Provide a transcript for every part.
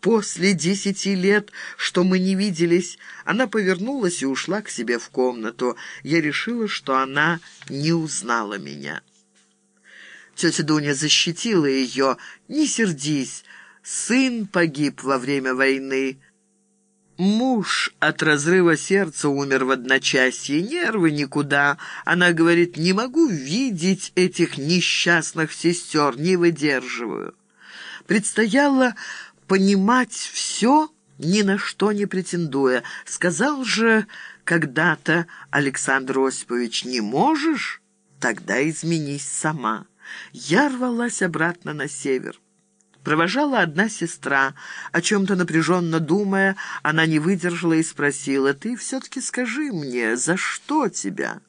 после десяти лет, что мы не виделись, она повернулась и ушла к себе в комнату. Я решила, что она не узнала меня. Тетя Дуня защитила ее. «Не сердись, сын погиб во время войны». Муж от разрыва сердца умер в одночасье, нервы никуда. Она говорит, не могу видеть этих несчастных сестер, не выдерживаю. Предстояло понимать все, ни на что не претендуя. Сказал же когда-то Александр Осипович, не можешь? Тогда изменись сама. Я рвалась обратно на север. Провожала одна сестра. О чем-то напряженно думая, она не выдержала и спросила, «Ты все-таки скажи мне, за что тебя?»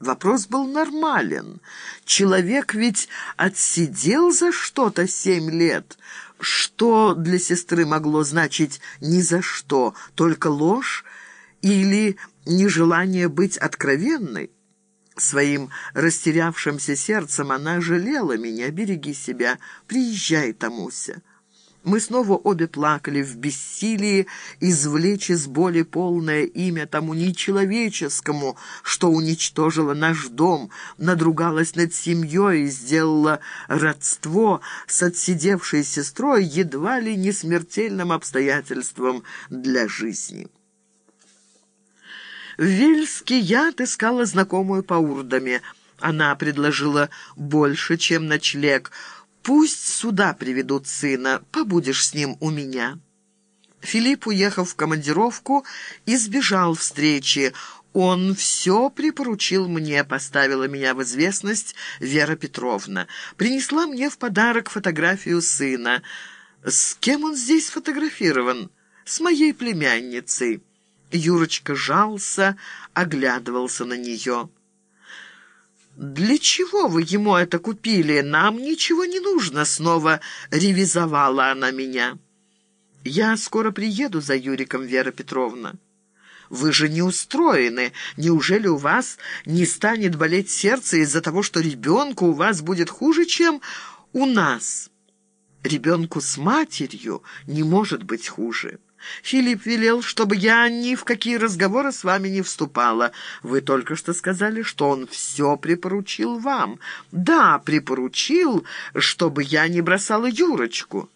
Вопрос был нормален. Человек ведь отсидел за что-то семь лет. Что для сестры могло значить «ни за что», только ложь или нежелание быть откровенной? Своим растерявшимся сердцем она жалела меня. «Береги себя, приезжай, Тамуся». Мы снова обе плакали в бессилии извлечь из боли полное имя тому нечеловеческому, что уничтожило наш дом, надругалась над семьей и сделала родство с отсидевшей сестрой едва ли не смертельным обстоятельством для жизни. В Вельске я отыскала знакомую по урдами. Она предложила больше, чем ночлег. «Пусть сюда приведут сына, побудешь с ним у меня». Филипп, уехав в командировку, избежал встречи. «Он все припоручил мне», — поставила меня в известность Вера Петровна. Принесла мне в подарок фотографию сына. «С кем он здесь фотографирован?» «С моей племянницей». Юрочка жался, оглядывался на нее. «Для чего вы ему это купили? Нам ничего не нужно», — снова ревизовала она меня. «Я скоро приеду за Юриком, Вера Петровна». «Вы же не устроены. Неужели у вас не станет болеть сердце из-за того, что ребенку у вас будет хуже, чем у нас?» «Ребенку с матерью не может быть хуже». Филипп велел, чтобы я ни в какие разговоры с вами не вступала. Вы только что сказали, что он все припоручил вам. Да, припоручил, чтобы я не бросала Юрочку.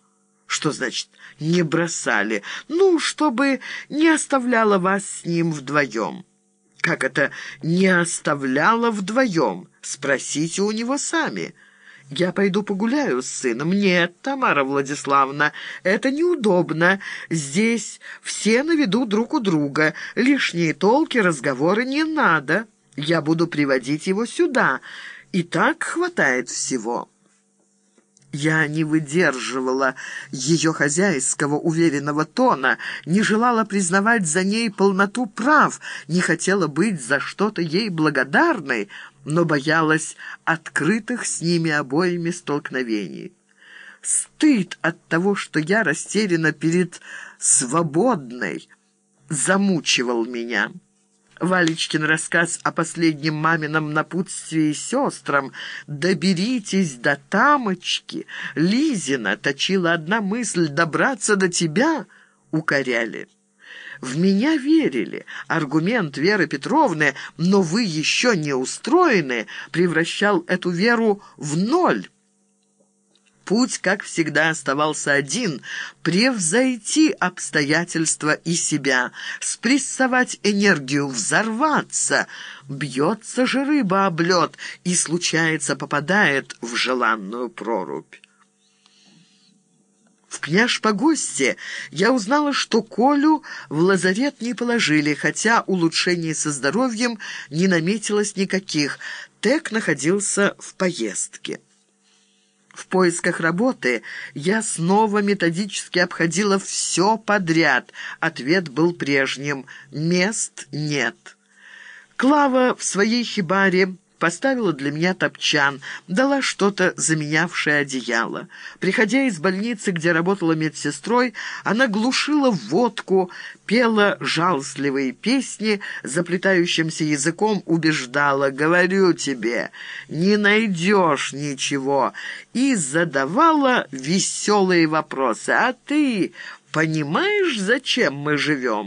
Что значит «не бросали»? Ну, чтобы не оставляла вас с ним вдвоем. Как это «не оставляла вдвоем»? Спросите у него сами». «Я пойду погуляю с сыном». «Нет, Тамара Владиславовна, это неудобно. Здесь все на виду друг у друга. Лишние толки, разговоры не надо. Я буду приводить его сюда. И так хватает всего». Я не выдерживала ее хозяйского уверенного тона, не желала признавать за ней полноту прав, не хотела быть за что-то ей благодарной, но боялась открытых с ними обоими столкновений. Стыд от того, что я растеряна перед свободной, замучивал меня. Валечкин рассказ о последнем мамином напутствии сестрам «Доберитесь до тамочки!» Лизина точила одна мысль «добраться до тебя» укоряли. В меня верили. Аргумент Веры Петровны «но вы еще не устроены» превращал эту веру в ноль. Путь, как всегда, оставался один — превзойти обстоятельства и себя, спрессовать энергию, взорваться. Бьется же рыба об лед и, случается, попадает в желанную прорубь. В Княж-Погосте я узнала, что Колю в лазарет не положили, хотя улучшений со здоровьем не наметилось никаких. Тек находился в поездке. В поисках работы я снова методически обходила все подряд. Ответ был прежним – мест нет. Клава в своей хибаре поставила для меня топчан, дала что-то заменявшее одеяло. Приходя из больницы, где работала медсестрой, она глушила водку, пела жалостливые песни, заплетающимся языком убеждала «Говорю тебе, не найдешь ничего» и задавала веселые вопросы. «А ты понимаешь, зачем мы живем?»